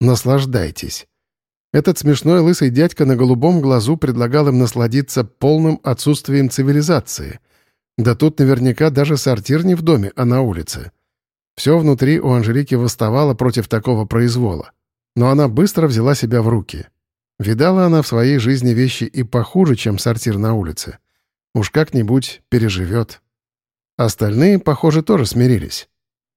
Наслаждайтесь. Этот смешной лысый дядька на голубом глазу предлагал им насладиться полным отсутствием цивилизации. Да тут наверняка даже сортир не в доме, а на улице. Все внутри у Анжелики восставало против такого произвола. Но она быстро взяла себя в руки. Видала она в своей жизни вещи и похуже, чем сортир на улице. Уж как-нибудь переживет. Остальные, похоже, тоже смирились.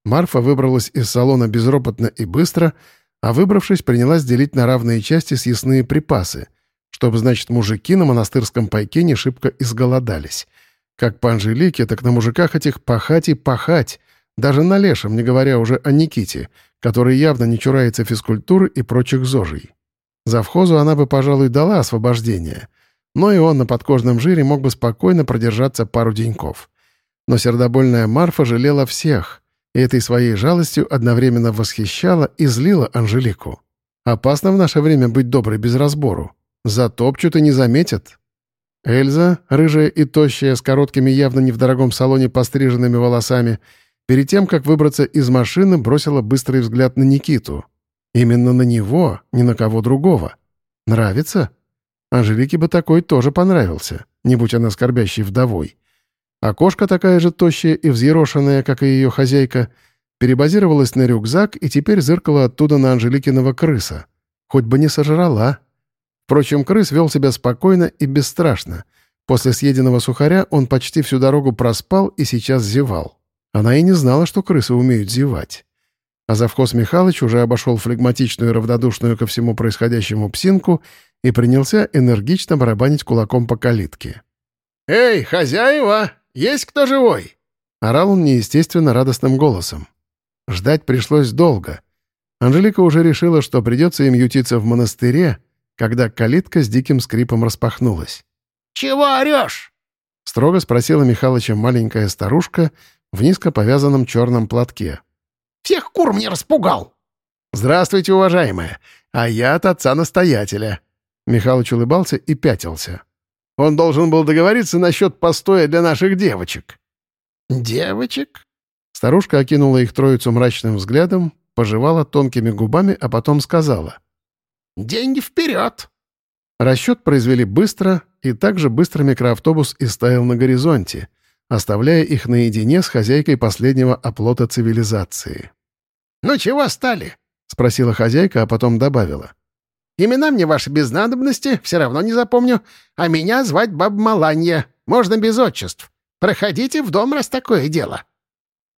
Марфа выбралась из салона безропотно и быстро, а выбравшись, принялась делить на равные части съестные припасы, чтобы, значит, мужики на монастырском пайке не шибко изголодались. Как по Анжелике, так на мужиках этих пахать и пахать, даже на Лешем, не говоря уже о Никите, который явно не чурается физкультуры и прочих зожей. Завхозу она бы, пожалуй, дала освобождение, но и он на подкожном жире мог бы спокойно продержаться пару деньков. Но сердобольная Марфа жалела всех, и этой своей жалостью одновременно восхищала и злила Анжелику. Опасно в наше время быть доброй без разбору. Затопчут и не заметят. Эльза, рыжая и тощая, с короткими явно не в дорогом салоне постриженными волосами, перед тем, как выбраться из машины, бросила быстрый взгляд на Никиту. Именно на него, ни на кого другого. Нравится? Анжелике бы такой тоже понравился, не будь она скорбящей вдовой. А кошка такая же тощая и взъерошенная, как и ее хозяйка, перебазировалась на рюкзак и теперь зыркала оттуда на Анжеликиного крыса. Хоть бы не сожрала. Впрочем, крыс вел себя спокойно и бесстрашно. После съеденного сухаря он почти всю дорогу проспал и сейчас зевал. Она и не знала, что крысы умеют зевать. А завхоз Михалыч уже обошел флегматичную и равнодушную ко всему происходящему псинку и принялся энергично барабанить кулаком по калитке. «Эй, хозяева, есть кто живой?» Орал он неестественно радостным голосом. Ждать пришлось долго. Анжелика уже решила, что придется им ютиться в монастыре, когда калитка с диким скрипом распахнулась. «Чего орешь?» — строго спросила Михалыча маленькая старушка в низко повязанном черном платке. Всех кур мне распугал!» «Здравствуйте, уважаемая! А я от отца-настоятеля!» Михалыч улыбался и пятился. «Он должен был договориться насчет постоя для наших девочек». «Девочек?» Старушка окинула их троицу мрачным взглядом, пожевала тонкими губами, а потом сказала. «Деньги вперед!» Расчет произвели быстро, и также быстро микроавтобус и на горизонте, оставляя их наедине с хозяйкой последнего оплота цивилизации. «Ну чего стали?» — спросила хозяйка, а потом добавила. «Имена мне ваши без надобности, все равно не запомню, а меня звать Баб Маланья, можно без отчеств. Проходите в дом, раз такое дело».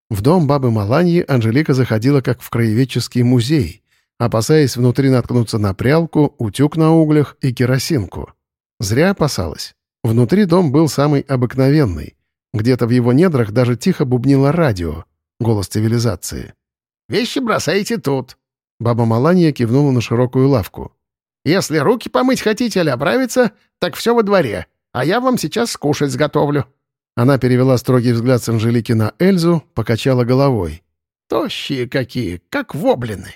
В дом бабы Маланьи Анжелика заходила как в краеведческий музей, опасаясь внутри наткнуться на прялку, утюг на углях и керосинку. Зря опасалась. Внутри дом был самый обыкновенный. Где-то в его недрах даже тихо бубнило радио, голос цивилизации. «Вещи бросайте тут». Баба Маланья кивнула на широкую лавку. «Если руки помыть хотите или оправиться, так все во дворе, а я вам сейчас скушать сготовлю». Она перевела строгий взгляд с Анжелики на Эльзу, покачала головой. «Тощие какие, как воблины».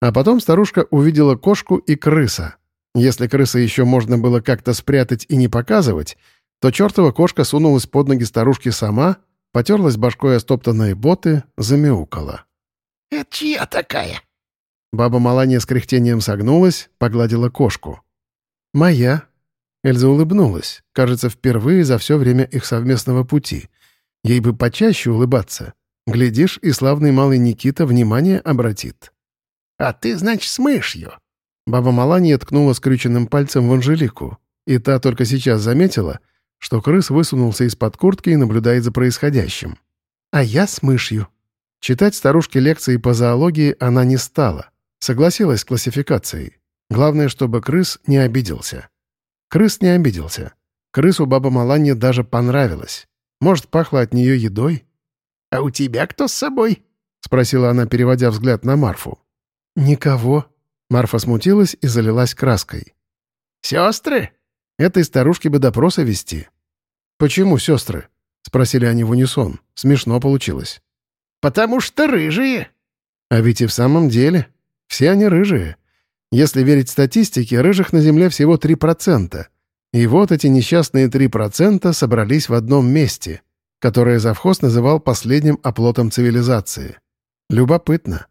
А потом старушка увидела кошку и крыса. Если крыса еще можно было как-то спрятать и не показывать, то чертова кошка сунулась под ноги старушки сама, потерлась башкой о стоптанные боты, замяукала. «Это чья такая?» Баба Маланья с кряхтением согнулась, погладила кошку. «Моя». Эльза улыбнулась, кажется, впервые за все время их совместного пути. Ей бы почаще улыбаться. Глядишь, и славный малый Никита внимание обратит. «А ты, значит, с мышью?» Баба Маланья ткнула скрюченным пальцем в Анжелику, и та только сейчас заметила — что крыс высунулся из-под куртки и наблюдает за происходящим. А я с мышью. Читать старушке лекции по зоологии она не стала. Согласилась с классификацией. Главное, чтобы крыс не обиделся. Крыс не обиделся. Крысу баба Маланья даже понравилось. Может, пахло от нее едой? «А у тебя кто с собой?» — спросила она, переводя взгляд на Марфу. «Никого». Марфа смутилась и залилась краской. «Сестры?» Этой старушке бы допроса вести. «Почему сестры?» — спросили они в унисон. Смешно получилось. «Потому что рыжие». А ведь и в самом деле. Все они рыжие. Если верить статистике, рыжих на Земле всего 3%. И вот эти несчастные 3% собрались в одном месте, которое завхоз называл последним оплотом цивилизации. Любопытно.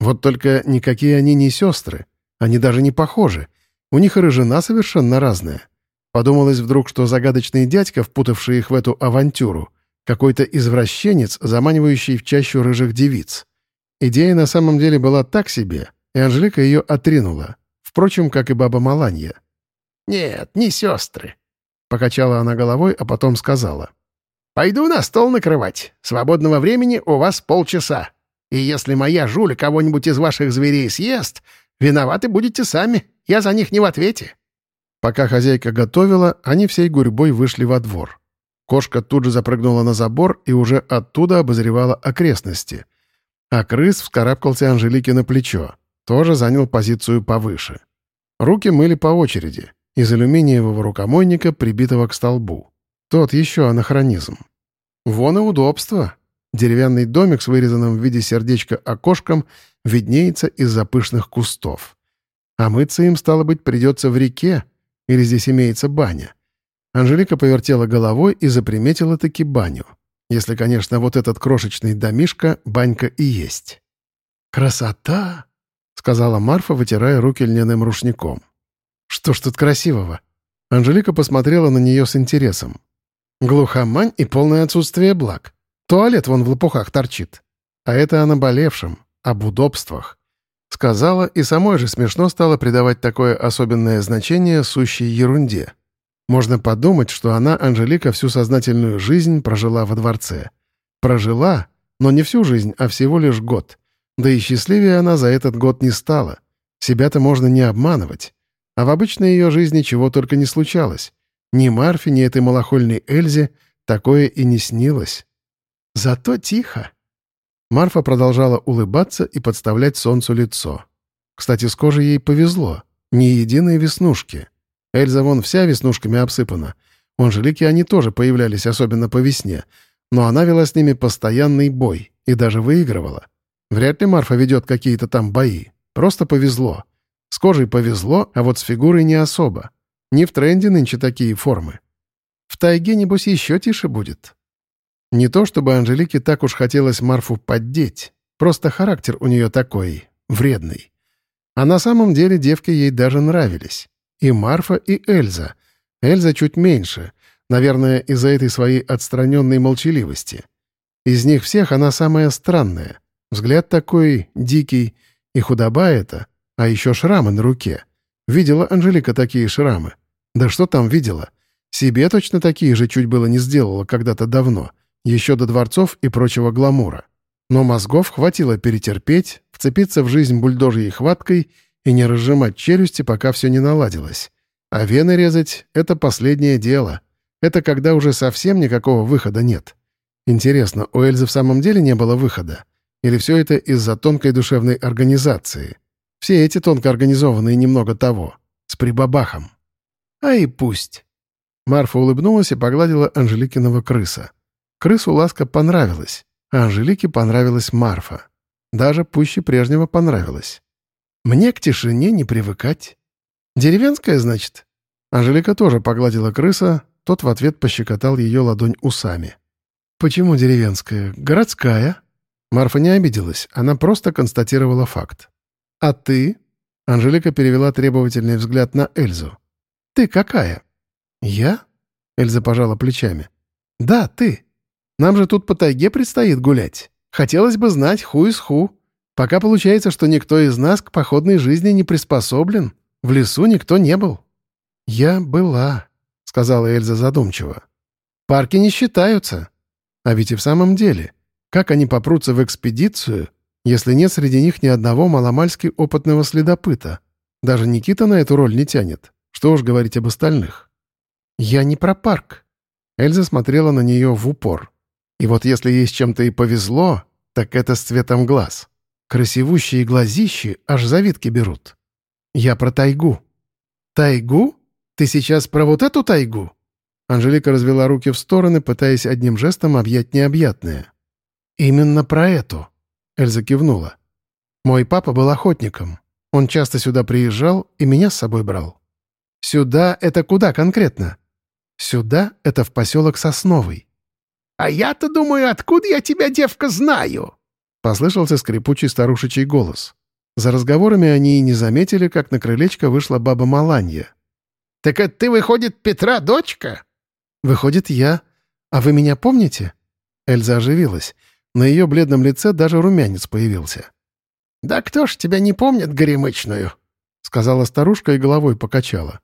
Вот только никакие они не сестры. Они даже не похожи. У них и рыжина совершенно разная. Подумалось вдруг, что загадочный дядька, впутавший их в эту авантюру, какой-то извращенец, заманивающий в чащу рыжих девиц. Идея на самом деле была так себе, и Анжелика ее отринула. Впрочем, как и баба Маланья. «Нет, не сестры», — покачала она головой, а потом сказала. «Пойду на стол накрывать. Свободного времени у вас полчаса. И если моя жуля кого-нибудь из ваших зверей съест, виноваты будете сами. Я за них не в ответе». Пока хозяйка готовила, они всей гурьбой вышли во двор. Кошка тут же запрыгнула на забор и уже оттуда обозревала окрестности. А крыс вскарабкался Анжелике на плечо. Тоже занял позицию повыше. Руки мыли по очереди, из алюминиевого рукомойника, прибитого к столбу. Тот еще анахронизм. Вон и удобство. Деревянный домик с вырезанным в виде сердечка окошком виднеется из-за пышных кустов. А мыться им, стало быть, придется в реке, или здесь имеется баня. Анжелика повертела головой и заприметила таки баню. Если, конечно, вот этот крошечный домишка банька и есть. «Красота!» — сказала Марфа, вытирая руки льняным рушником. «Что ж тут красивого?» Анжелика посмотрела на нее с интересом. «Глухомань и полное отсутствие благ. Туалет вон в лопухах торчит. А это о наболевшем, об удобствах. Сказала, и самой же смешно стало придавать такое особенное значение сущей ерунде. Можно подумать, что она, Анжелика, всю сознательную жизнь прожила во дворце. Прожила, но не всю жизнь, а всего лишь год. Да и счастливее она за этот год не стала. Себя-то можно не обманывать. А в обычной ее жизни чего только не случалось. Ни Марфе, ни этой малохольной Эльзе такое и не снилось. Зато тихо. Марфа продолжала улыбаться и подставлять солнцу лицо. Кстати, с кожей ей повезло. Ни единой веснушки. Эльза вон вся веснушками обсыпана. У Анжелики они тоже появлялись, особенно по весне. Но она вела с ними постоянный бой и даже выигрывала. Вряд ли Марфа ведет какие-то там бои. Просто повезло. С кожей повезло, а вот с фигурой не особо. Не в тренде нынче такие формы. В тайге, небось, еще тише будет. Не то чтобы Анжелике так уж хотелось Марфу поддеть, просто характер у нее такой, вредный. А на самом деле девки ей даже нравились. И Марфа, и Эльза. Эльза чуть меньше, наверное, из-за этой своей отстраненной молчаливости. Из них всех она самая странная. Взгляд такой дикий, и худоба это, а еще шрамы на руке. Видела Анжелика такие шрамы? Да что там видела? Себе точно такие же чуть было не сделала когда-то давно — еще до дворцов и прочего гламура. Но мозгов хватило перетерпеть, вцепиться в жизнь бульдожьей хваткой и не разжимать челюсти, пока все не наладилось. А вены резать — это последнее дело. Это когда уже совсем никакого выхода нет. Интересно, у Эльзы в самом деле не было выхода? Или все это из-за тонкой душевной организации? Все эти тонко организованные немного того. С прибабахом. А и пусть. Марфа улыбнулась и погладила Анжеликиного крыса. Крысу ласка понравилась, а Анжелике понравилась Марфа. Даже пуще прежнего понравилась. Мне к тишине не привыкать. Деревенская, значит? Анжелика тоже погладила крыса, тот в ответ пощекотал ее ладонь усами. «Почему деревенская? Городская?» Марфа не обиделась, она просто констатировала факт. «А ты?» Анжелика перевела требовательный взгляд на Эльзу. «Ты какая?» «Я?» Эльза пожала плечами. «Да, ты. Нам же тут по тайге предстоит гулять. Хотелось бы знать ху из ху. Пока получается, что никто из нас к походной жизни не приспособлен. В лесу никто не был». «Я была», — сказала Эльза задумчиво. «Парки не считаются. А ведь и в самом деле, как они попрутся в экспедицию, если нет среди них ни одного маломальски опытного следопыта? Даже Никита на эту роль не тянет. Что уж говорить об остальных». «Я не про парк». Эльза смотрела на нее в упор. И вот если ей с чем-то и повезло, так это с цветом глаз. Красивущие глазищи аж завитки берут. Я про тайгу. Тайгу? Ты сейчас про вот эту тайгу? Анжелика развела руки в стороны, пытаясь одним жестом объять необъятное. «Именно про эту», — Эльза кивнула. «Мой папа был охотником. Он часто сюда приезжал и меня с собой брал. Сюда — это куда конкретно? Сюда — это в поселок Сосновый. «А я-то думаю, откуда я тебя, девка, знаю?» Послышался скрипучий старушечий голос. За разговорами они и не заметили, как на крылечко вышла баба Маланья. «Так это ты, выходит, Петра дочка?» «Выходит, я. А вы меня помните?» Эльза оживилась. На ее бледном лице даже румянец появился. «Да кто ж тебя не помнит, горемычную?» — сказала старушка и головой покачала.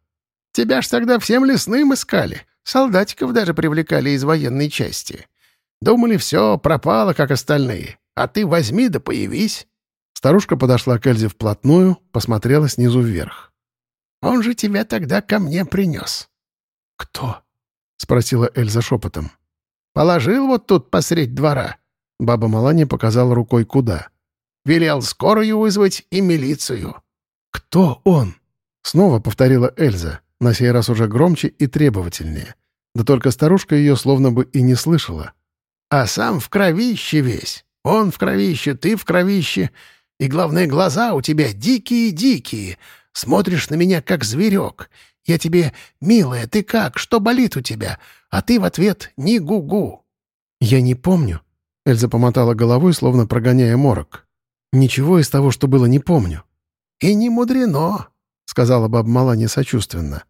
«Тебя ж тогда всем лесным искали. Солдатиков даже привлекали из военной части. Думали, все, пропало, как остальные. А ты возьми да появись». Старушка подошла к Эльзе вплотную, посмотрела снизу вверх. «Он же тебя тогда ко мне принес». «Кто?» — спросила Эльза шепотом. «Положил вот тут посредь двора». Баба Малани показала рукой куда. «Велел скорую вызвать и милицию». «Кто он?» — снова повторила Эльза, на сей раз уже громче и требовательнее. Да только старушка ее словно бы и не слышала. «А сам в кровище весь. Он в кровище, ты в кровище. И, главное, глаза у тебя дикие-дикие. Смотришь на меня, как зверек. Я тебе, милая, ты как? Что болит у тебя? А ты в ответ «ни гу-гу». «Я не помню». Эльза помотала головой, словно прогоняя морок. «Ничего из того, что было, не помню». «И не мудрено», — сказала баба Маланья сочувственно.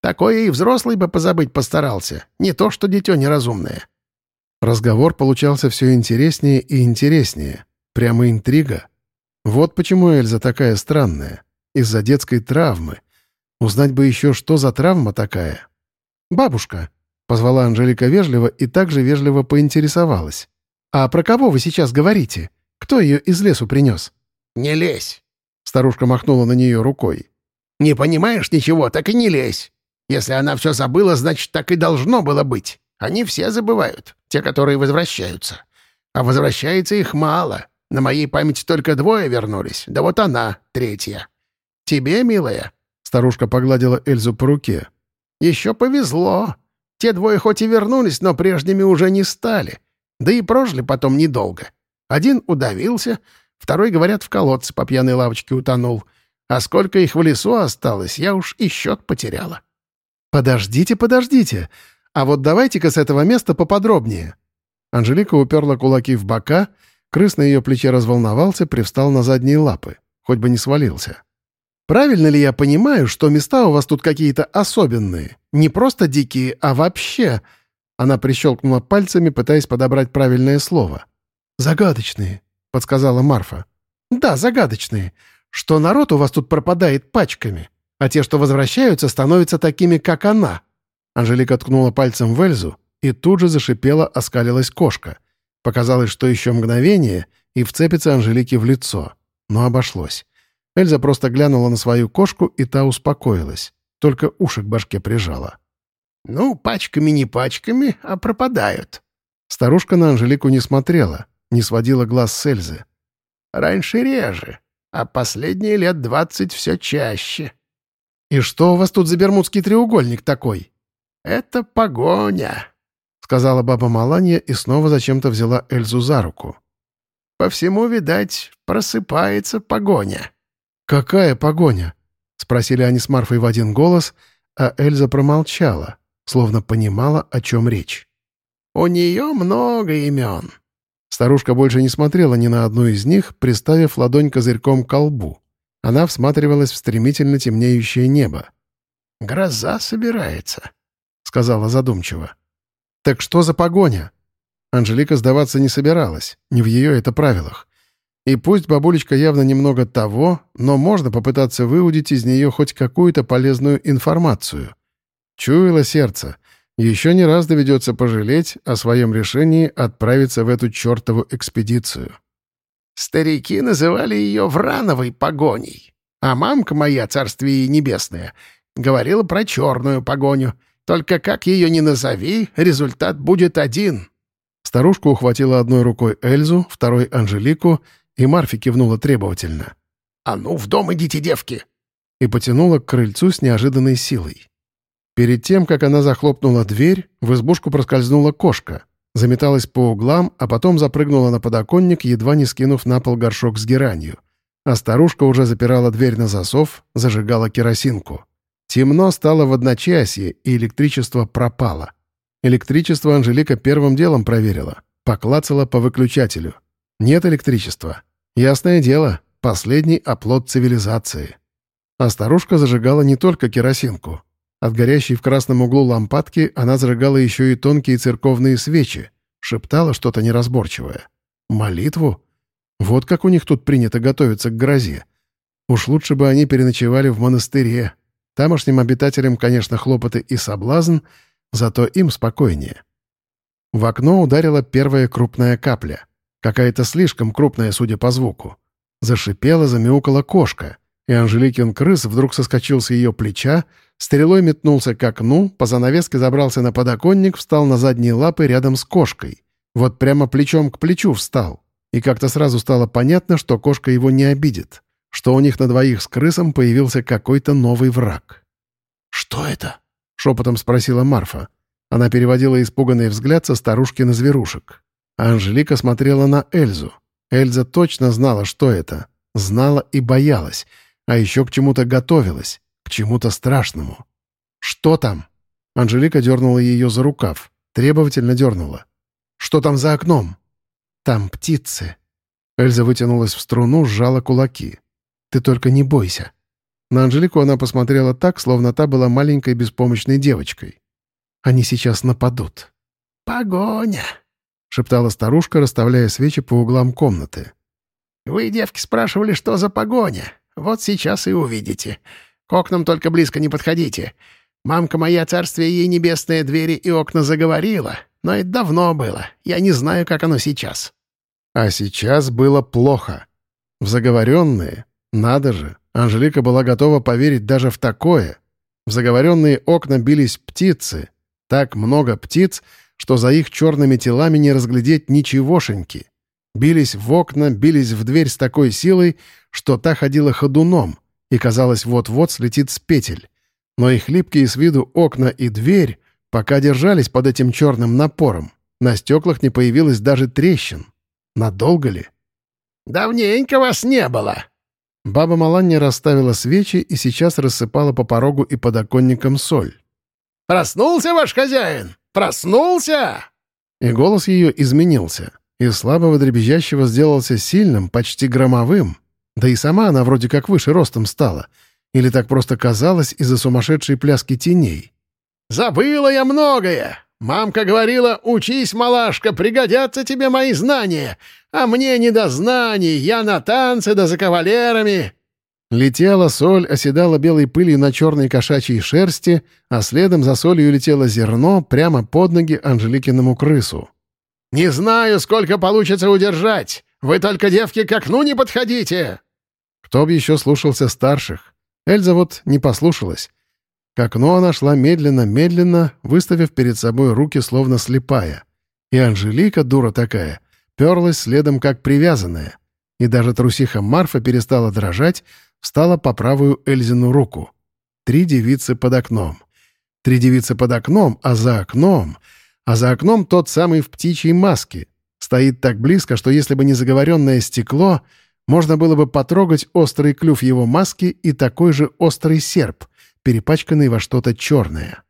«Такое и взрослый бы позабыть постарался, не то что дитё неразумное». Разговор получался все интереснее и интереснее. Прямо интрига. Вот почему Эльза такая странная. Из-за детской травмы. Узнать бы еще, что за травма такая. «Бабушка», — позвала Анжелика вежливо и также вежливо поинтересовалась. «А про кого вы сейчас говорите? Кто ее из лесу принес?» «Не лезь», — старушка махнула на нее рукой. «Не понимаешь ничего, так и не лезь. Если она все забыла, значит, так и должно было быть. Они все забывают, те, которые возвращаются. А возвращается их мало. На моей памяти только двое вернулись, да вот она, третья. Тебе, милая, Старушка погладила Эльзу по руке. «Еще повезло. Те двое хоть и вернулись, но прежними уже не стали. Да и прожили потом недолго. Один удавился, второй, говорят, в колодце по пьяной лавочке утонул. А сколько их в лесу осталось, я уж и счет потеряла». «Подождите, подождите. А вот давайте-ка с этого места поподробнее». Анжелика уперла кулаки в бока, крыс на ее плече разволновался, привстал на задние лапы. Хоть бы не свалился. Правильно ли я понимаю, что места у вас тут какие-то особенные? Не просто дикие, а вообще...» Она прищелкнула пальцами, пытаясь подобрать правильное слово. «Загадочные», — подсказала Марфа. «Да, загадочные. Что народ у вас тут пропадает пачками, а те, что возвращаются, становятся такими, как она». Анжелика ткнула пальцем в Эльзу, и тут же зашипела, оскалилась кошка. Показалось, что еще мгновение, и вцепится Анжелике в лицо. Но обошлось. Эльза просто глянула на свою кошку, и та успокоилась. Только уши к башке прижала. «Ну, пачками не пачками, а пропадают». Старушка на Анжелику не смотрела, не сводила глаз с Эльзы. «Раньше реже, а последние лет двадцать все чаще». «И что у вас тут за бермудский треугольник такой?» «Это погоня», — сказала баба Маланья и снова зачем-то взяла Эльзу за руку. «По всему, видать, просыпается погоня». «Какая погоня?» — спросили они с Марфой в один голос, а Эльза промолчала, словно понимала, о чем речь. «У нее много имен». Старушка больше не смотрела ни на одну из них, приставив ладонь козырьком к колбу. Она всматривалась в стремительно темнеющее небо. «Гроза собирается», — сказала задумчиво. «Так что за погоня?» Анжелика сдаваться не собиралась, не в ее это правилах. И пусть бабулечка явно немного того, но можно попытаться выудить из нее хоть какую-то полезную информацию. Чуяло сердце. Еще не раз доведется пожалеть о своем решении отправиться в эту чертову экспедицию. Старики называли ее Врановой погоней, а мамка моя, царствие небесное, говорила про черную погоню. Только как ее ни назови, результат будет один. Старушка ухватила одной рукой Эльзу, второй — Анжелику — и Марфи кивнула требовательно. «А ну, в дом идите, девки!» И потянула к крыльцу с неожиданной силой. Перед тем, как она захлопнула дверь, в избушку проскользнула кошка, заметалась по углам, а потом запрыгнула на подоконник, едва не скинув на пол горшок с геранью. А старушка уже запирала дверь на засов, зажигала керосинку. Темно стало в одночасье, и электричество пропало. Электричество Анжелика первым делом проверила, поклацала по выключателю. Нет электричества. Ясное дело, последний оплот цивилизации. А старушка зажигала не только керосинку. От горящей в красном углу лампадки она зажигала еще и тонкие церковные свечи, шептала что-то неразборчивое. Молитву? Вот как у них тут принято готовиться к грозе. Уж лучше бы они переночевали в монастыре. Тамошним обитателям, конечно, хлопоты и соблазн, зато им спокойнее. В окно ударила первая крупная капля. Какая-то слишком крупная, судя по звуку. Зашипела, замяукала кошка, и Анжеликин крыс вдруг соскочил с ее плеча, стрелой метнулся к окну, по занавеске забрался на подоконник, встал на задние лапы рядом с кошкой. Вот прямо плечом к плечу встал. И как-то сразу стало понятно, что кошка его не обидит, что у них на двоих с крысом появился какой-то новый враг. «Что это?» — шепотом спросила Марфа. Она переводила испуганный взгляд со старушки на зверушек. Анжелика смотрела на Эльзу. Эльза точно знала, что это. Знала и боялась. А еще к чему-то готовилась. К чему-то страшному. «Что там?» Анжелика дернула ее за рукав. Требовательно дернула. «Что там за окном?» «Там птицы». Эльза вытянулась в струну, сжала кулаки. «Ты только не бойся». На Анжелику она посмотрела так, словно та была маленькой беспомощной девочкой. «Они сейчас нападут». «Погоня!» — шептала старушка, расставляя свечи по углам комнаты. «Вы, девки, спрашивали, что за погоня. Вот сейчас и увидите. К окнам только близко не подходите. Мамка моя, царствие ей небесные двери и окна заговорила, но это давно было. Я не знаю, как оно сейчас». А сейчас было плохо. В заговоренные, надо же, Анжелика была готова поверить даже в такое. В заговоренные окна бились птицы. Так много птиц — что за их черными телами не разглядеть ничегошеньки. Бились в окна, бились в дверь с такой силой, что та ходила ходуном и, казалось, вот-вот слетит с петель. Но их липкие с виду окна и дверь пока держались под этим черным напором. На стеклах не появилось даже трещин. Надолго ли? «Давненько вас не было!» Баба Маланья расставила свечи и сейчас рассыпала по порогу и подоконникам соль. «Проснулся ваш хозяин?» Проснулся!» И голос ее изменился. Из слабого дребезжащего сделался сильным, почти громовым. Да и сама она вроде как выше ростом стала. Или так просто казалось из-за сумасшедшей пляски теней. «Забыла я многое! Мамка говорила, учись, малашка, пригодятся тебе мои знания, а мне не до знаний, я на танцы да за кавалерами. Летела соль, оседала белой пылью на черной кошачьей шерсти, а следом за солью летело зерно прямо под ноги Анжеликиному крысу. «Не знаю, сколько получится удержать. Вы только, девки, к окну не подходите!» Кто б еще слушался старших? Эльза вот не послушалась. К окну она шла медленно-медленно, выставив перед собой руки, словно слепая. И Анжелика, дура такая, перлась следом, как привязанная. И даже трусиха Марфа перестала дрожать, встала по правую Эльзину руку. Три девицы под окном. Три девицы под окном, а за окном... А за окном тот самый в птичьей маске. Стоит так близко, что если бы не заговоренное стекло, можно было бы потрогать острый клюв его маски и такой же острый серп, перепачканный во что-то черное.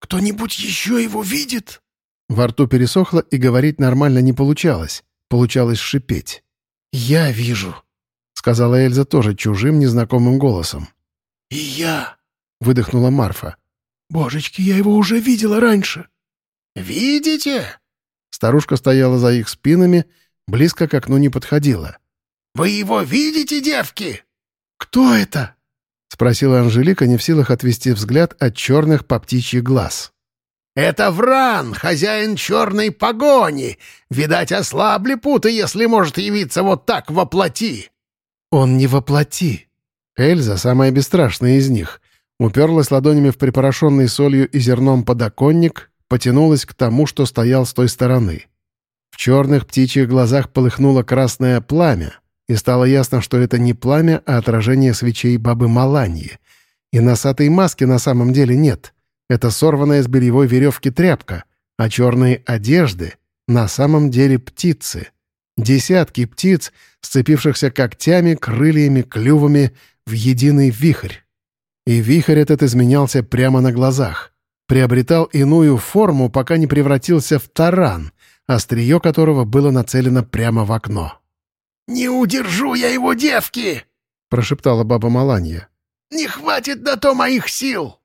«Кто-нибудь еще его видит?» Во рту пересохло, и говорить нормально не получалось. Получалось шипеть. «Я вижу», сказала Эльза тоже чужим, незнакомым голосом. «И я!» — выдохнула Марфа. «Божечки, я его уже видела раньше!» «Видите?» Старушка стояла за их спинами, близко к окну не подходила. «Вы его видите, девки?» «Кто это?» — спросила Анжелика, не в силах отвести взгляд от черных по птичьих глаз. «Это Вран, хозяин черной погони. Видать, ослабли путы, если может явиться вот так воплоти. «Он не воплоти!» Эльза, самая бесстрашная из них, уперлась ладонями в припорошенный солью и зерном подоконник, потянулась к тому, что стоял с той стороны. В черных птичьих глазах полыхнуло красное пламя, и стало ясно, что это не пламя, а отражение свечей бабы Маланьи. И носатой маски на самом деле нет. Это сорванная с бельевой веревки тряпка, а черные одежды на самом деле птицы — Десятки птиц, сцепившихся когтями, крыльями, клювами в единый вихрь. И вихрь этот изменялся прямо на глазах. Приобретал иную форму, пока не превратился в таран, острие которого было нацелено прямо в окно. «Не удержу я его, девки!» — прошептала баба Маланья. «Не хватит на то моих сил!»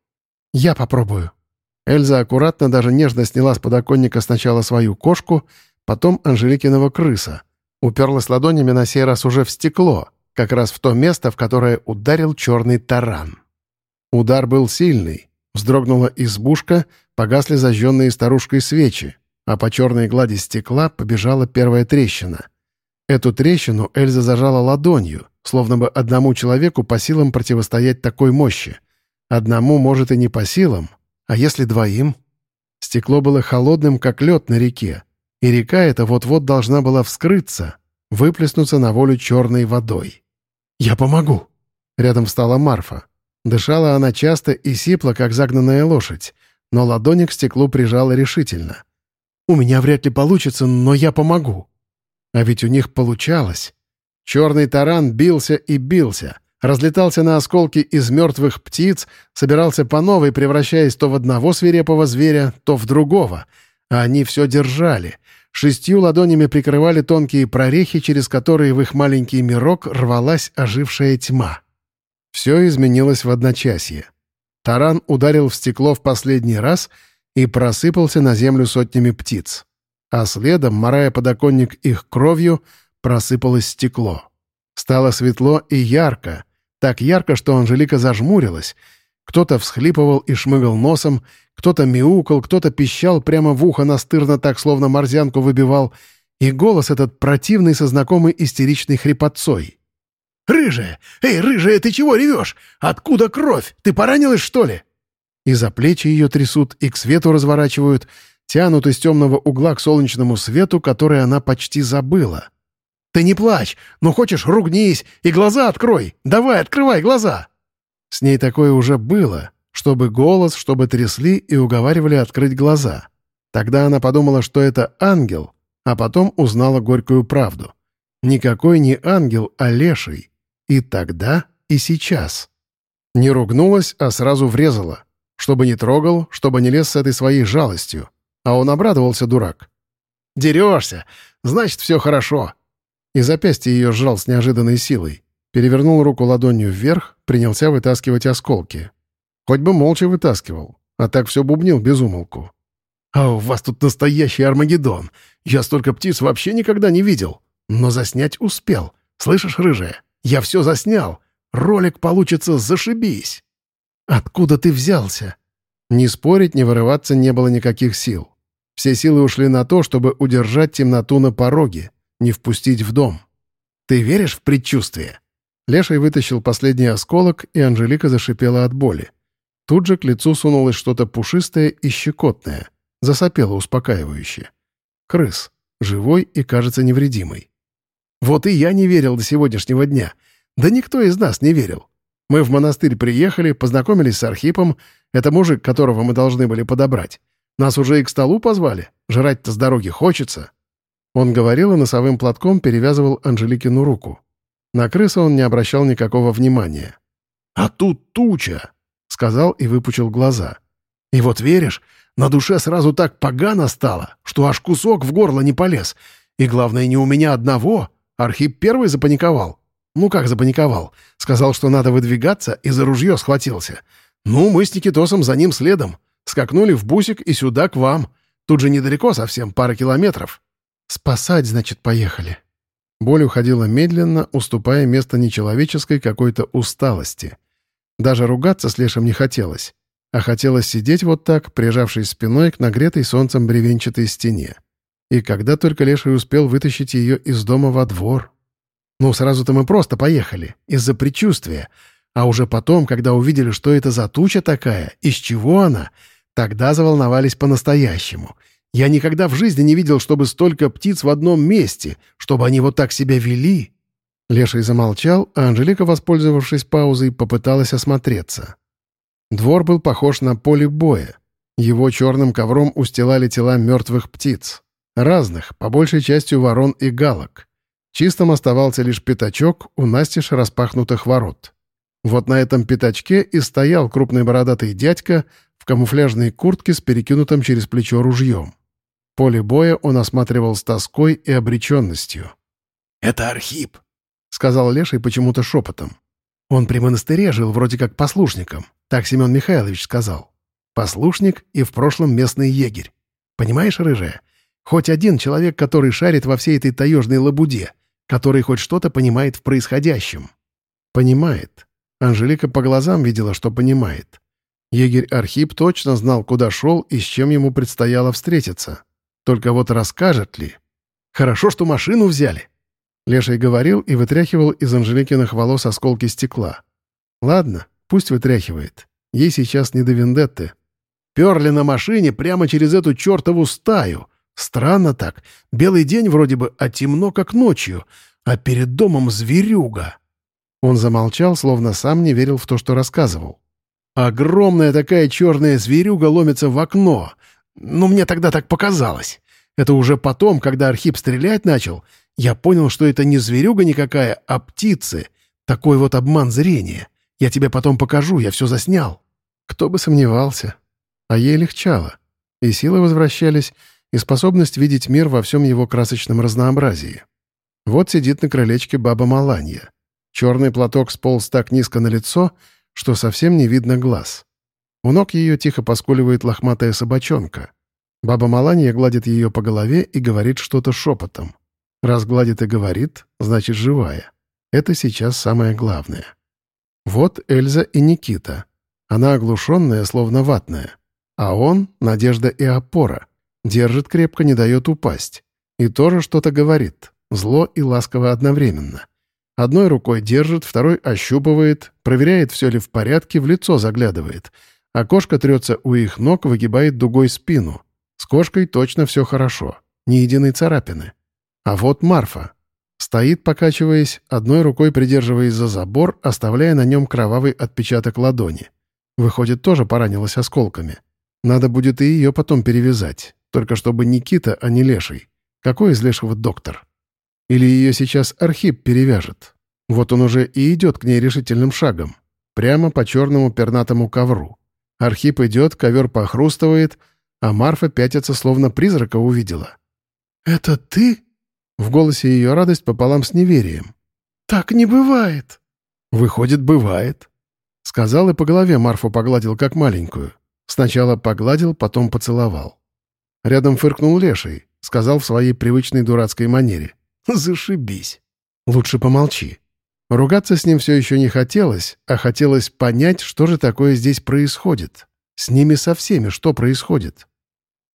«Я попробую». Эльза аккуратно, даже нежно сняла с подоконника сначала свою кошку, потом Анжеликиного крыса. Уперлась ладонями на сей раз уже в стекло, как раз в то место, в которое ударил черный таран. Удар был сильный. Вздрогнула избушка, погасли зажженные старушкой свечи, а по черной глади стекла побежала первая трещина. Эту трещину Эльза зажала ладонью, словно бы одному человеку по силам противостоять такой мощи. Одному, может, и не по силам, а если двоим? Стекло было холодным, как лед на реке, и река эта вот-вот должна была вскрыться, выплеснуться на волю черной водой. «Я помогу!» Рядом встала Марфа. Дышала она часто и сипла, как загнанная лошадь, но ладони к стеклу прижала решительно. «У меня вряд ли получится, но я помогу!» А ведь у них получалось. Черный таран бился и бился, разлетался на осколки из мертвых птиц, собирался по новой, превращаясь то в одного свирепого зверя, то в другого. А они все держали. Шестью ладонями прикрывали тонкие прорехи, через которые в их маленький мирок рвалась ожившая тьма. Все изменилось в одночасье. Таран ударил в стекло в последний раз и просыпался на землю сотнями птиц а следом, морая подоконник их кровью, просыпалось стекло. Стало светло и ярко, так ярко, что Анжелика зажмурилась. Кто-то всхлипывал и шмыгал носом, кто-то мяукал, кто-то пищал прямо в ухо настырно так, словно морзянку выбивал, и голос этот противный со знакомой истеричной хрипотцой. «Рыжая! Эй, рыжая, ты чего ревешь? Откуда кровь? Ты поранилась, что ли?» И за плечи ее трясут, и к свету разворачивают — тянут из темного угла к солнечному свету, который она почти забыла. «Ты не плачь! Ну хочешь, ругнись и глаза открой! Давай, открывай глаза!» С ней такое уже было, чтобы голос, чтобы трясли и уговаривали открыть глаза. Тогда она подумала, что это ангел, а потом узнала горькую правду. Никакой не ангел, а леший. И тогда, и сейчас. Не ругнулась, а сразу врезала. Чтобы не трогал, чтобы не лез с этой своей жалостью. А он обрадовался, дурак. «Дерешься! Значит, все хорошо!» И запястье ее сжал с неожиданной силой. Перевернул руку ладонью вверх, принялся вытаскивать осколки. Хоть бы молча вытаскивал, а так все бубнил без умолку. «А у вас тут настоящий Армагеддон! Я столько птиц вообще никогда не видел! Но заснять успел! Слышишь, рыжая? Я все заснял! Ролик получится зашибись!» «Откуда ты взялся?» Ни спорить, ни вырываться не было никаких сил. Все силы ушли на то, чтобы удержать темноту на пороге, не впустить в дом. «Ты веришь в предчувствие?» Леший вытащил последний осколок, и Анжелика зашипела от боли. Тут же к лицу сунулось что-то пушистое и щекотное. Засопело успокаивающе. Крыс. Живой и, кажется, невредимый. «Вот и я не верил до сегодняшнего дня. Да никто из нас не верил. Мы в монастырь приехали, познакомились с Архипом. Это мужик, которого мы должны были подобрать. Нас уже и к столу позвали. Жрать-то с дороги хочется». Он говорил и носовым платком перевязывал Анжеликину руку. На крыса он не обращал никакого внимания. «А тут туча!» — сказал и выпучил глаза. «И вот веришь, на душе сразу так погано стало, что аж кусок в горло не полез. И главное, не у меня одного. Архип первый запаниковал. Ну как запаниковал? Сказал, что надо выдвигаться, и за ружье схватился. Ну, мы с Никитосом за ним следом. Скакнули в бусик и сюда к вам. Тут же недалеко совсем, пара километров. Спасать, значит, поехали. Боль уходила медленно, уступая место нечеловеческой какой-то усталости. Даже ругаться с Лешем не хотелось, а хотелось сидеть вот так, прижавшись спиной к нагретой солнцем бревенчатой стене. И когда только Леший успел вытащить ее из дома во двор, ну, сразу-то мы просто поехали, из-за предчувствия. А уже потом, когда увидели, что это за туча такая, из чего она, тогда заволновались по-настоящему. Я никогда в жизни не видел, чтобы столько птиц в одном месте, чтобы они вот так себя вели. Леший замолчал, а Анжелика, воспользовавшись паузой, попыталась осмотреться. Двор был похож на поле боя. Его черным ковром устилали тела мертвых птиц. Разных, по большей части ворон и галок. Чистым оставался лишь пятачок у настежь распахнутых ворот. Вот на этом пятачке и стоял крупный бородатый дядька в камуфляжной куртке с перекинутым через плечо ружьем. Поле боя он осматривал с тоской и обреченностью. Это Архип», — сказал Леший почему-то шепотом. Он при монастыре жил вроде как послушником, так Семен Михайлович сказал. Послушник и в прошлом местный егерь. Понимаешь, рыжая? Хоть один человек, который шарит во всей этой таежной лабуде, который хоть что-то понимает в происходящем. Понимает. Анжелика по глазам видела, что понимает. Егерь Архип точно знал, куда шел и с чем ему предстояло встретиться. Только вот расскажет ли? Хорошо, что машину взяли. Леший говорил и вытряхивал из Анжеликиных волос осколки стекла. Ладно, пусть вытряхивает. Ей сейчас не до вендетты. Перли на машине прямо через эту чертову стаю. Странно так. Белый день вроде бы, а темно, как ночью. А перед домом зверюга. Он замолчал, словно сам не верил в то, что рассказывал. Огромная такая черная зверюга ломится в окно. Ну, мне тогда так показалось. Это уже потом, когда Архип стрелять начал, я понял, что это не зверюга никакая, а птицы. Такой вот обман зрения. Я тебе потом покажу, я все заснял. Кто бы сомневался. А ей легчало. И силы возвращались, и способность видеть мир во всем его красочном разнообразии. Вот сидит на крылечке баба Маланья. Черный платок сполз так низко на лицо, что совсем не видно глаз. У ног ее тихо поскуливает лохматая собачонка. Баба Маланья гладит ее по голове и говорит что-то шепотом. Раз гладит и говорит, значит живая. Это сейчас самое главное. Вот Эльза и Никита. Она оглушенная, словно ватная. А он — надежда и опора. Держит крепко, не дает упасть. И тоже что-то говорит. Зло и ласково одновременно. Одной рукой держит, второй ощупывает, проверяет, все ли в порядке, в лицо заглядывает. Кошка трется у их ног, выгибает дугой спину. С кошкой точно все хорошо. Ни единой царапины. А вот Марфа. Стоит, покачиваясь, одной рукой придерживаясь за забор, оставляя на нем кровавый отпечаток ладони. Выходит, тоже поранилась осколками. Надо будет и ее потом перевязать. Только чтобы Никита, а не Леший. Какой из Лешего доктор? Или ее сейчас Архип перевяжет? Вот он уже и идет к ней решительным шагом. Прямо по черному пернатому ковру. Архип идет, ковер похрустывает, а Марфа пятится, словно призрака увидела. «Это ты?» В голосе ее радость пополам с неверием. «Так не бывает!» «Выходит, бывает!» Сказал и по голове Марфу погладил, как маленькую. Сначала погладил, потом поцеловал. Рядом фыркнул леший, сказал в своей привычной дурацкой манере. «Зашибись! Лучше помолчи». Ругаться с ним все еще не хотелось, а хотелось понять, что же такое здесь происходит. С ними со всеми что происходит.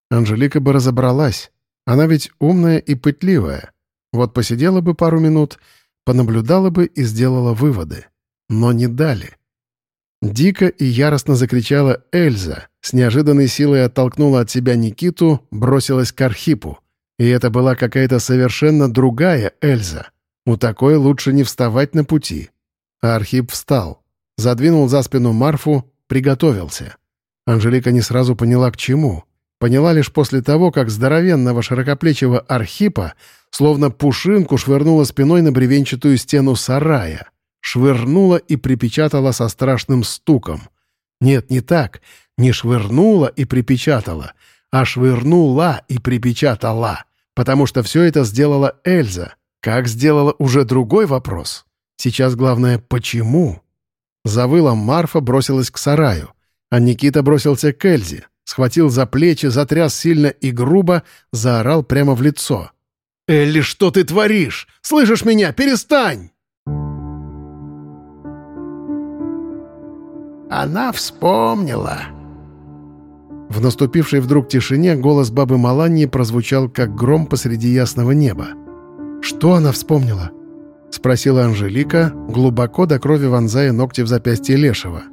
Анжелика бы разобралась. Она ведь умная и пытливая. Вот посидела бы пару минут, понаблюдала бы и сделала выводы. Но не дали. Дико и яростно закричала Эльза, с неожиданной силой оттолкнула от себя Никиту, бросилась к Архипу. И это была какая-то совершенно другая Эльза. У такой лучше не вставать на пути. А Архип встал, задвинул за спину Марфу, приготовился. Анжелика не сразу поняла, к чему. Поняла лишь после того, как здоровенного широкоплечего Архипа словно пушинку швырнула спиной на бревенчатую стену сарая — швырнула и припечатала со страшным стуком. Нет, не так. Не швырнула и припечатала, а швырнула и припечатала. Потому что все это сделала Эльза. Как сделала уже другой вопрос. Сейчас главное «почему?». Завыла Марфа, бросилась к сараю. А Никита бросился к Эльзе. Схватил за плечи, затряс сильно и грубо, заорал прямо в лицо. «Элли, что ты творишь? Слышишь меня? Перестань!» Она вспомнила. В наступившей вдруг тишине голос бабы Маланьи прозвучал, как гром посреди ясного неба. «Что она вспомнила?» — спросила Анжелика, глубоко до крови вонзая ногти в запястье Лешего.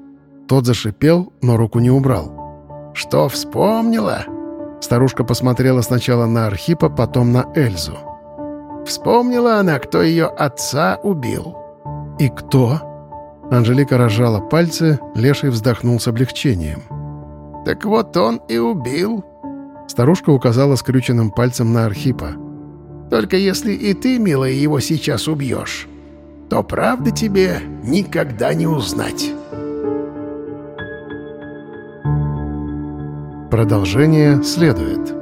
Тот зашипел, но руку не убрал. «Что вспомнила?» Старушка посмотрела сначала на Архипа, потом на Эльзу. «Вспомнила она, кто ее отца убил». «И кто?» Анжелика разжала пальцы, Леший вздохнул с облегчением. «Так вот он и убил». Старушка указала скрюченным пальцем на Архипа. «Только если и ты, милая, его сейчас убьешь, то правды тебе никогда не узнать». Продолжение следует.